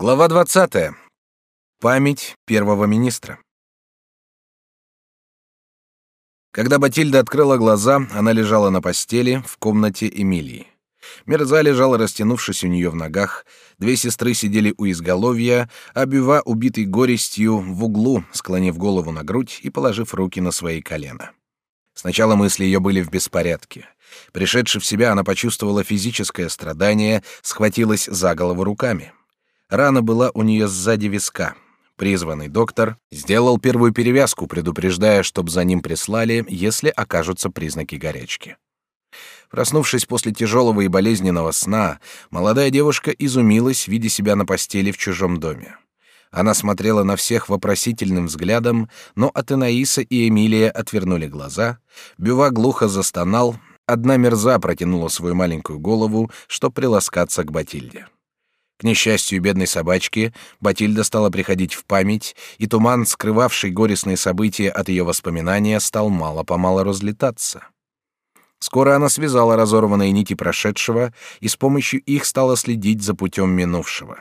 Глава 20. Память первого министра. Когда Батильда открыла глаза, она лежала на постели в комнате Эмилии. Мерза лежала, растянувшись у нее в ногах, две сестры сидели у изголовья, а Бюва, убитый горестью, в углу, склонив голову на грудь и положив руки на свои колена. Сначала мысли ее были в беспорядке. Пришедши в себя, она почувствовала физическое страдание, схватилась за голову руками. Рана была у нее сзади виска. Призванный доктор сделал первую перевязку, предупреждая, чтоб за ним прислали, если окажутся признаки горячки. Проснувшись после тяжелого и болезненного сна, молодая девушка изумилась, видя себя на постели в чужом доме. Она смотрела на всех вопросительным взглядом, но от Инаиса и Эмилия отвернули глаза. Бюва глухо застонал, одна мерза протянула свою маленькую голову, чтобы приласкаться к Батильде. К несчастью бедной собачки, Батильда стала приходить в память, и туман, скрывавший горестные события от ее воспоминания, стал мало-помалу разлетаться. Скоро она связала разорванные нити прошедшего и с помощью их стала следить за путем минувшего.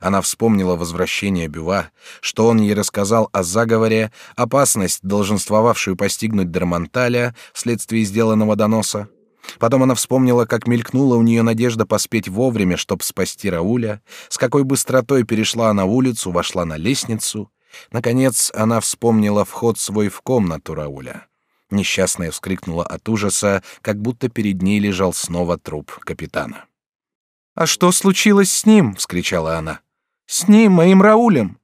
Она вспомнила возвращение Бюва, что он ей рассказал о заговоре, опасность, долженствовавшую постигнуть Дерманталя вследствие сделанного доноса, Потом она вспомнила, как мелькнула у нее надежда поспеть вовремя, чтобы спасти Рауля, с какой быстротой перешла она улицу, вошла на лестницу. Наконец она вспомнила вход свой в комнату Рауля. Несчастная вскрикнула от ужаса, как будто перед ней лежал снова труп капитана. «А что случилось с ним?» — вскричала она. «С ним, моим Раулем!»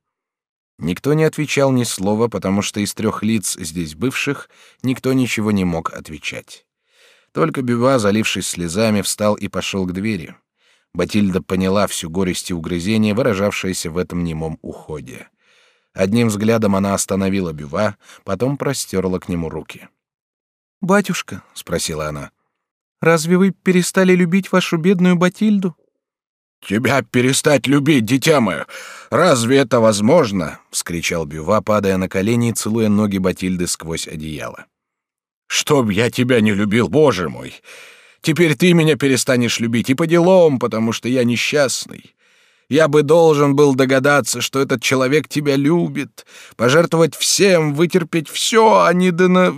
Никто не отвечал ни слова, потому что из трех лиц здесь бывших никто ничего не мог отвечать. Только Бюва, залившись слезами, встал и пошел к двери. Батильда поняла всю горесть и угрызение, выражавшееся в этом немом уходе. Одним взглядом она остановила Бюва, потом простерла к нему руки. «Батюшка», — спросила она, — «разве вы перестали любить вашу бедную Батильду?» «Тебя перестать любить, дитя мое! Разве это возможно?» — вскричал Бюва, падая на колени и целуя ноги Батильды сквозь одеяло. Чтоб я тебя не любил, боже мой! Теперь ты меня перестанешь любить и по делам, потому что я несчастный. Я бы должен был догадаться, что этот человек тебя любит, пожертвовать всем, вытерпеть все, а не да на...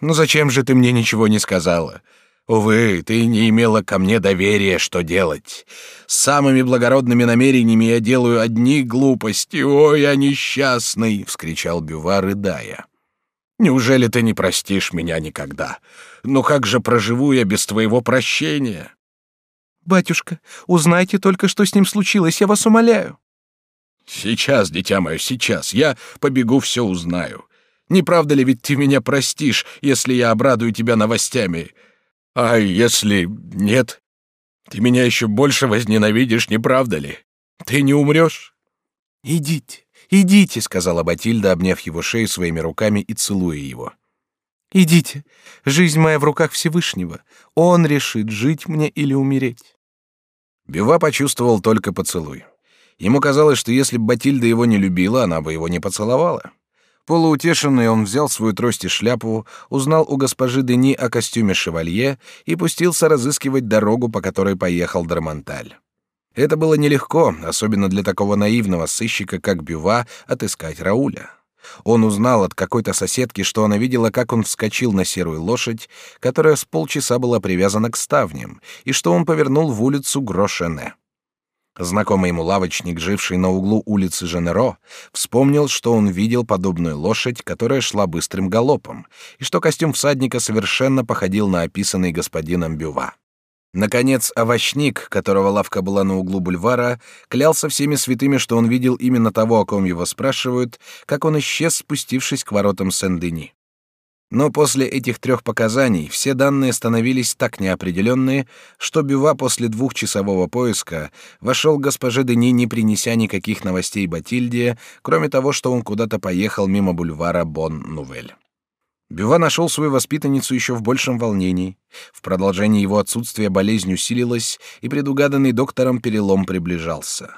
Ну зачем же ты мне ничего не сказала? Увы, ты не имела ко мне доверия, что делать. С самыми благородными намерениями я делаю одни глупости. Ой, я несчастный!» — вскричал Бюва, рыдая. Неужели ты не простишь меня никогда? Ну как же проживу я без твоего прощения? Батюшка, узнайте только, что с ним случилось, я вас умоляю. Сейчас, дитя мое, сейчас. Я побегу, все узнаю. Не правда ли ведь ты меня простишь, если я обрадую тебя новостями? А если нет, ты меня еще больше возненавидишь, не правда ли? Ты не умрешь? Идите, «Идите», — сказала Батильда, обняв его шею своими руками и целуя его. «Идите. Жизнь моя в руках Всевышнего. Он решит, жить мне или умереть». Бюва почувствовал только поцелуй. Ему казалось, что если бы Батильда его не любила, она бы его не поцеловала. Полуутешенный он взял свою трость и шляпу, узнал у госпожи Дени о костюме шевалье и пустился разыскивать дорогу, по которой поехал Дармонталь. Это было нелегко, особенно для такого наивного сыщика, как Бюва, отыскать Рауля. Он узнал от какой-то соседки, что она видела, как он вскочил на серую лошадь, которая с полчаса была привязана к ставням, и что он повернул в улицу Грошене. Знакомый ему лавочник, живший на углу улицы Женеро, вспомнил, что он видел подобную лошадь, которая шла быстрым галопом, и что костюм всадника совершенно походил на описанный господином Бюва. Наконец, овощник, которого лавка была на углу бульвара, клялся всеми святыми, что он видел именно того, о ком его спрашивают, как он исчез, спустившись к воротам Сен-Дени. Но после этих трех показаний все данные становились так неопределенные, что Бюва после двухчасового поиска вошел к госпоже Дени, не принеся никаких новостей Батильде, кроме того, что он куда-то поехал мимо бульвара Бон-Нувель. Бюва нашел свою воспитанницу еще в большем волнении. В продолжении его отсутствия болезнь усилилась, и предугаданный доктором перелом приближался.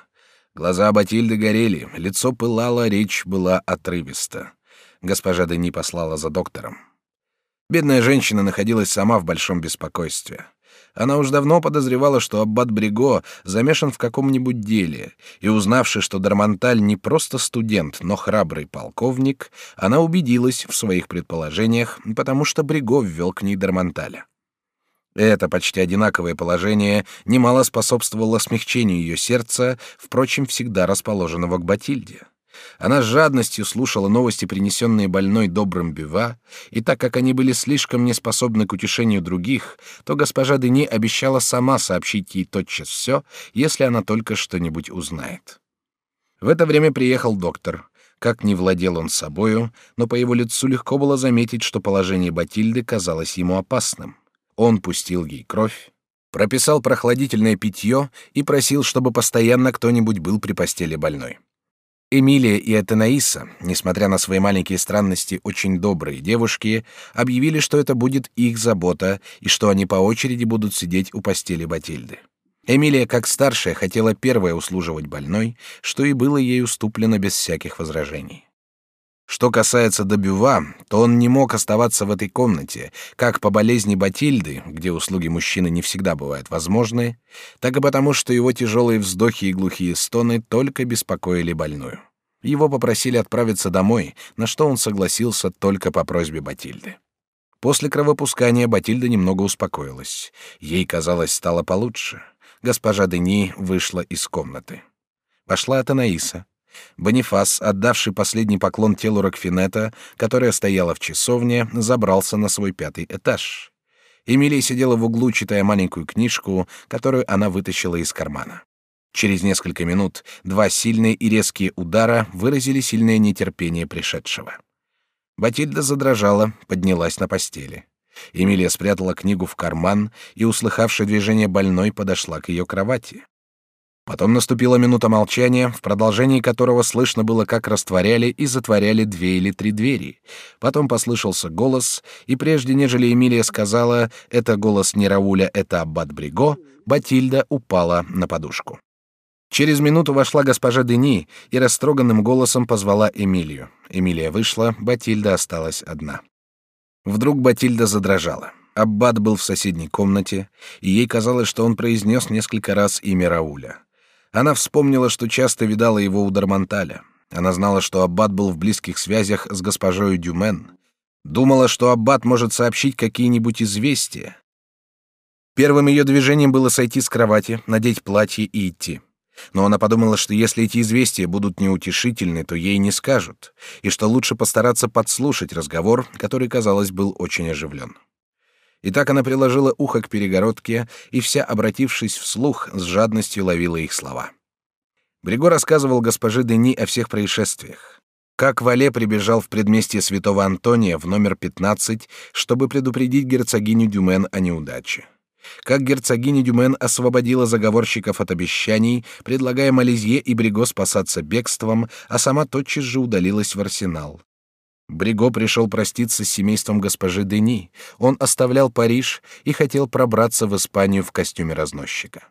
Глаза Батильды горели, лицо пылало, речь была отрывиста. Госпожа Дени послала за доктором. Бедная женщина находилась сама в большом беспокойстве. Она уж давно подозревала, что аббат Бриго замешан в каком-нибудь деле, и узнавши, что Дармонталь не просто студент, но храбрый полковник, она убедилась в своих предположениях, потому что Бриго ввел к ней Дармонталя. Это почти одинаковое положение немало способствовало смягчению ее сердца, впрочем, всегда расположенного к Батильде. Она с жадностью слушала новости, принесенные больной добрым Бюва, и так как они были слишком неспособны к утешению других, то госпожа Дени обещала сама сообщить ей тотчас все, если она только что-нибудь узнает. В это время приехал доктор. Как не владел он собою, но по его лицу легко было заметить, что положение Батильды казалось ему опасным. Он пустил ей кровь, прописал прохладительное питье и просил, чтобы постоянно кто-нибудь был при постели больной. Эмилия и Атенаиса, несмотря на свои маленькие странности, очень добрые девушки, объявили, что это будет их забота и что они по очереди будут сидеть у постели Батильды. Эмилия, как старшая, хотела первая услуживать больной, что и было ей уступлено без всяких возражений. Что касается Добюва, то он не мог оставаться в этой комнате, как по болезни Батильды, где услуги мужчины не всегда бывают возможны, так и потому, что его тяжелые вздохи и глухие стоны только беспокоили больную. Его попросили отправиться домой, на что он согласился только по просьбе Батильды. После кровопускания Батильда немного успокоилась. Ей, казалось, стало получше. Госпожа Дени вышла из комнаты. Пошла Атанаиса. Бонифас, отдавший последний поклон телу Рокфинета, которая стояла в часовне, забрался на свой пятый этаж. Эмилия сидела в углу, читая маленькую книжку, которую она вытащила из кармана. Через несколько минут два сильные и резкие удара выразили сильное нетерпение пришедшего. Батильда задрожала, поднялась на постели. Эмилия спрятала книгу в карман и, услыхавши движение больной, подошла к ее кровати. Потом наступила минута молчания, в продолжении которого слышно было, как растворяли и затворяли две или три двери. Потом послышался голос, и прежде нежели Эмилия сказала «это голос не Рауля, это Аббат Бриго», Батильда упала на подушку. Через минуту вошла госпожа Дени и растроганным голосом позвала Эмилию. Эмилия вышла, Батильда осталась одна. Вдруг Батильда задрожала. Аббат был в соседней комнате, и ей казалось, что он произнес несколько раз имя Рауля. Она вспомнила, что часто видала его у Дармонталя. Она знала, что Аббат был в близких связях с госпожой Дюмен. Думала, что Аббат может сообщить какие-нибудь известия. Первым ее движением было сойти с кровати, надеть платье и идти. Но она подумала, что если эти известия будут неутешительны, то ей не скажут, и что лучше постараться подслушать разговор, который, казалось, был очень оживлен. И так она приложила ухо к перегородке и вся, обратившись вслух, с жадностью ловила их слова. Бриго рассказывал госпоже Дени о всех происшествиях. Как Вале прибежал в предместье Святого Антония в номер 15, чтобы предупредить герцогиню Дюмен о неудаче. Как герцогиня Дюмен освободила заговорщиков от обещаний, предлагая Малезье и Бриго спасаться бегством, а сама тотчас же удалилась в арсенал. Бриго пришел проститься с семейством госпожи Дени. Он оставлял Париж и хотел пробраться в Испанию в костюме разносчика.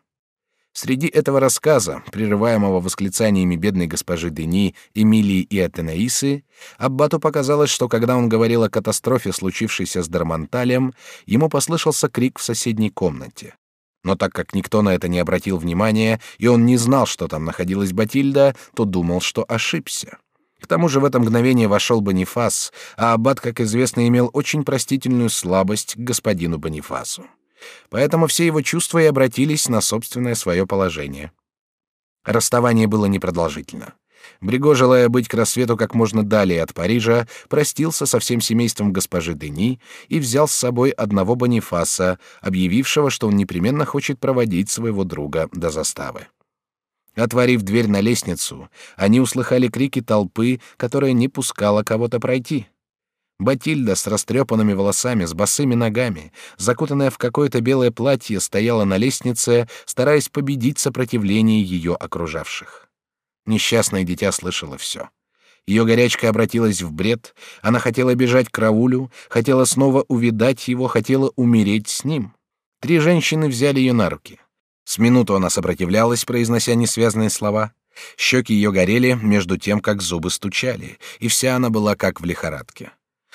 Среди этого рассказа, прерываемого восклицаниями бедной госпожи Дени, Эмилии и Атенаисы, Аббату показалось, что когда он говорил о катастрофе, случившейся с Дармонталем, ему послышался крик в соседней комнате. Но так как никто на это не обратил внимания, и он не знал, что там находилась Батильда, то думал, что ошибся. К тому же в это мгновение вошел Бонифас, а аббат, как известно, имел очень простительную слабость к господину Бонифасу. Поэтому все его чувства и обратились на собственное свое положение. Расставание было непродолжительно. Бриго, желая быть к рассвету как можно далее от Парижа, простился со всем семейством госпожи Дени и взял с собой одного Бонифаса, объявившего, что он непременно хочет проводить своего друга до заставы. Отворив дверь на лестницу, они услыхали крики толпы, которая не пускала кого-то пройти. Батильда с растрепанными волосами, с босыми ногами, закутанная в какое-то белое платье, стояла на лестнице, стараясь победить сопротивление ее окружавших. Несчастное дитя слышало все. Ее горячка обратилась в бред, она хотела бежать к Раулю, хотела снова увидать его, хотела умереть с ним. Три женщины взяли ее на руки. С минуту она сопротивлялась, произнося несвязные слова. Щеки ее горели между тем, как зубы стучали, и вся она была как в лихорадке.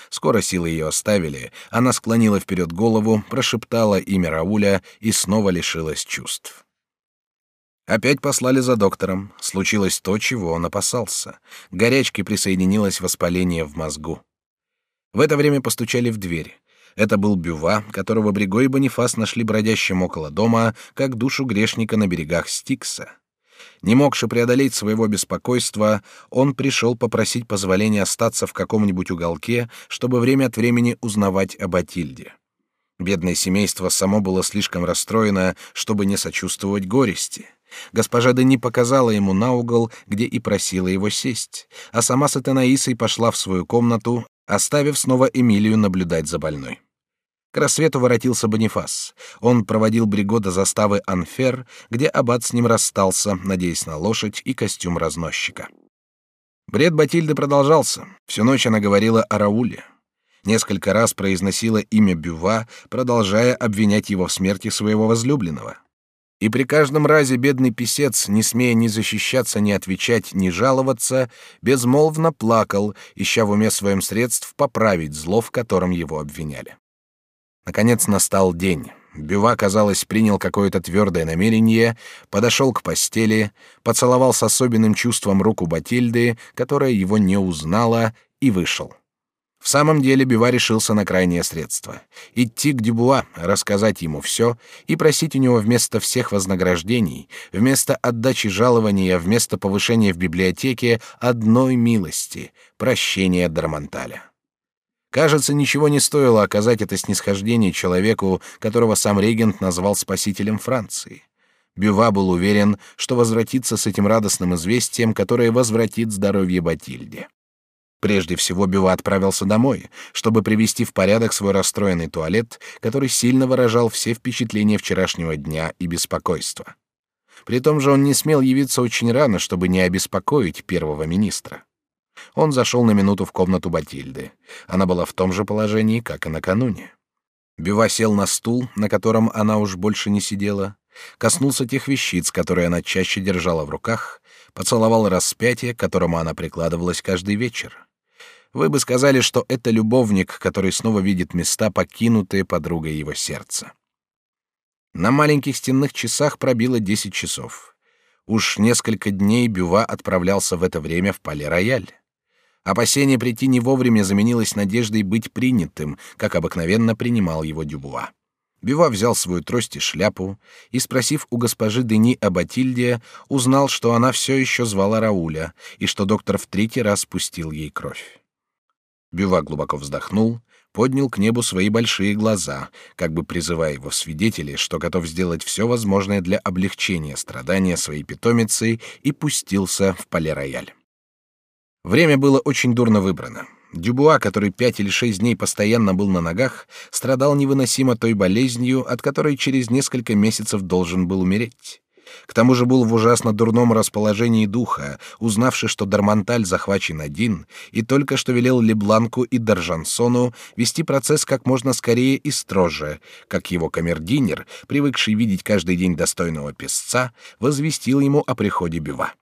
Скоро силы ее оставили, она склонила вперед голову, прошептала имя Рауля и снова лишилась чувств. Опять послали за доктором. Случилось то, чего он опасался. К горячке присоединилось воспаление в мозгу. В это время постучали в дверь. Это был Бюва, которого Бриго и Бонифас нашли бродящим около дома, как душу грешника на берегах Стикса. Не могши преодолеть своего беспокойства, он пришел попросить позволения остаться в каком-нибудь уголке, чтобы время от времени узнавать об Атильде. Бедное семейство само было слишком расстроено, чтобы не сочувствовать горести. Госпожа Дени показала ему на угол, где и просила его сесть, а сама с Атанаисой пошла в свою комнату, оставив снова Эмилию наблюдать за больной. К рассвету воротился Бонифас. Он проводил Бриго заставы Анфер, где аббат с ним расстался, надеясь на лошадь и костюм разносчика. Бред Батильды продолжался. Всю ночь она говорила о Рауле. Несколько раз произносила имя Бюва, продолжая обвинять его в смерти своего возлюбленного. И при каждом разе бедный писец, не смея ни защищаться, ни отвечать, ни жаловаться, безмолвно плакал, ища в уме своем средств поправить зло, в котором его обвиняли. Наконец настал день. Бюва, казалось, принял какое-то твердое намерение, подошел к постели, поцеловал с особенным чувством руку Батильды, которая его не узнала, и вышел. В самом деле Бива решился на крайнее средство — идти к Дюбуа, рассказать ему все и просить у него вместо всех вознаграждений, вместо отдачи жалования, вместо повышения в библиотеке одной милости — прощения Дармонталя. Кажется, ничего не стоило оказать это снисхождение человеку, которого сам регент назвал спасителем Франции. Бюва был уверен, что возвратится с этим радостным известием, которое возвратит здоровье Батильде. Прежде всего Бюва отправился домой, чтобы привести в порядок свой расстроенный туалет, который сильно выражал все впечатления вчерашнего дня и беспокойства. При том же он не смел явиться очень рано, чтобы не обеспокоить первого министра. Он зашел на минуту в комнату Батильды. Она была в том же положении, как и накануне. Бюва сел на стул, на котором она уж больше не сидела, коснулся тех вещиц, которые она чаще держала в руках, поцеловал распятие, к которому она прикладывалась каждый вечер. Вы бы сказали, что это любовник, который снова видит места, покинутые подругой его сердца. На маленьких стенных часах пробило десять часов. Уж несколько дней Бюва отправлялся в это время в Пале-Рояль. Опасение прийти не вовремя заменилось надеждой быть принятым, как обыкновенно принимал его Дюбуа. Бива взял свою трость и шляпу и, спросив у госпожи Дени об Атильде, узнал, что она все еще звала Рауля и что доктор в третий раз пустил ей кровь. Бива глубоко вздохнул, поднял к небу свои большие глаза, как бы призывая его в свидетели, что готов сделать все возможное для облегчения страдания своей питомицы, и пустился в поле-рояль. Время было очень дурно выбрано. Дюбуа, который пять или шесть дней постоянно был на ногах, страдал невыносимо той болезнью, от которой через несколько месяцев должен был умереть. К тому же был в ужасно дурном расположении духа, узнавши, что Дармонталь захвачен один, и только что велел Лебланку и Даржансону вести процесс как можно скорее и строже, как его камердинер, привыкший видеть каждый день достойного песца, возвестил ему о приходе Бюва.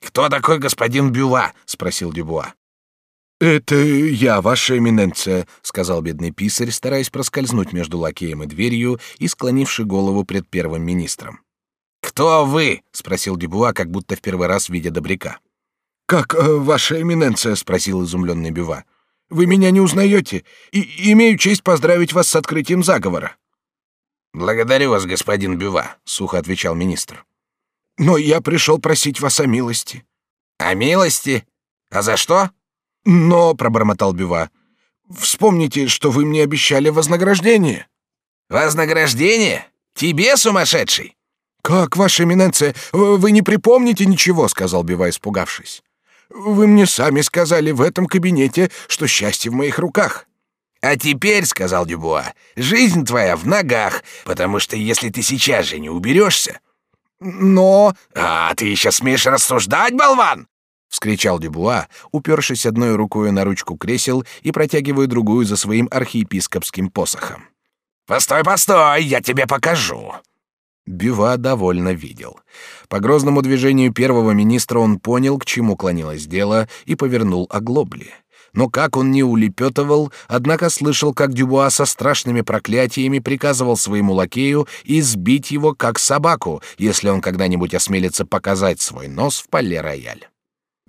«Кто такой господин Бюва?» — спросил Дюбуа. «Это я, ваша эминенция», — сказал бедный писарь, стараясь проскользнуть между лакеем и дверью и склонивший голову пред первым министром. «Кто вы?» — спросил Дюбуа, как будто в первый раз видя добряка. «Как э, ваша эминенция?» — спросил изумленный Бюва. «Вы меня не узнаете, и имею честь поздравить вас с открытием заговора». «Благодарю вас, господин Бюва», — сухо отвечал министр. Но я пришел просить вас о милости. О милости? А за что? Но, пробормотал Бюва, вспомните, что вы мне обещали вознаграждение. Вознаграждение? Тебе, сумасшедший? Как, ваша эминенция, вы не припомните ничего, сказал Бива, испугавшись. Вы мне сами сказали в этом кабинете, что счастье в моих руках. А теперь, сказал Дюбуа, жизнь твоя в ногах, потому что если ты сейчас же не уберешься, но... А, ты еще смеешь рассуждать, болван? вскричал Дюбуа, упершись одной рукой на ручку кресел и протягивая другую за своим архиепископским посохом. Постой, постой, я тебе покажу. Бюва довольно видел. По грозному движению первого министра он понял, к чему клонилось дело, и повернул оглобли. Но как он не улепетывал, однако слышал, как Дюбуа со страшными проклятиями приказывал своему лакею избить его как собаку, если он когда-нибудь осмелится показать свой нос в пале-рояль.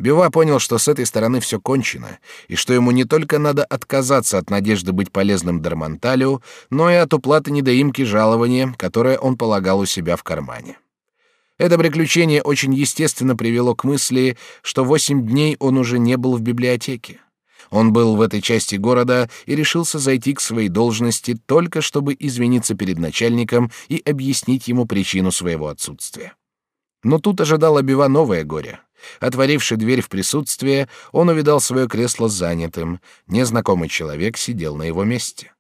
Бюва понял, что с этой стороны все кончено, и что ему не только надо отказаться от надежды быть полезным Дармонталю, но и от уплаты недоимки жалования, которое он полагал у себя в кармане. Это приключение очень естественно привело к мысли, что восемь дней он уже не был в библиотеке. Он был в этой части города и решился зайти к своей должности только чтобы извиниться перед начальником и объяснить ему причину своего отсутствия. Но тут ожидало Бива новое горе. Отворивши дверь в присутствие, он увидал свое кресло занятым. Незнакомый человек сидел на его месте.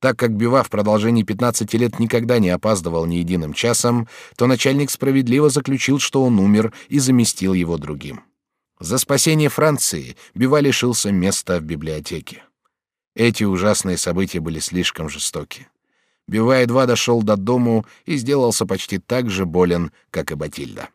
Так как Бива в продолжении 15 лет никогда не опаздывал ни единым часом, то начальник справедливо заключил, что он умер и заместил его другим. За спасение Франции Бива лишился места в библиотеке. Эти ужасные события были слишком жестоки. Бива едва дошел до дому и сделался почти так же болен, как и Батильда.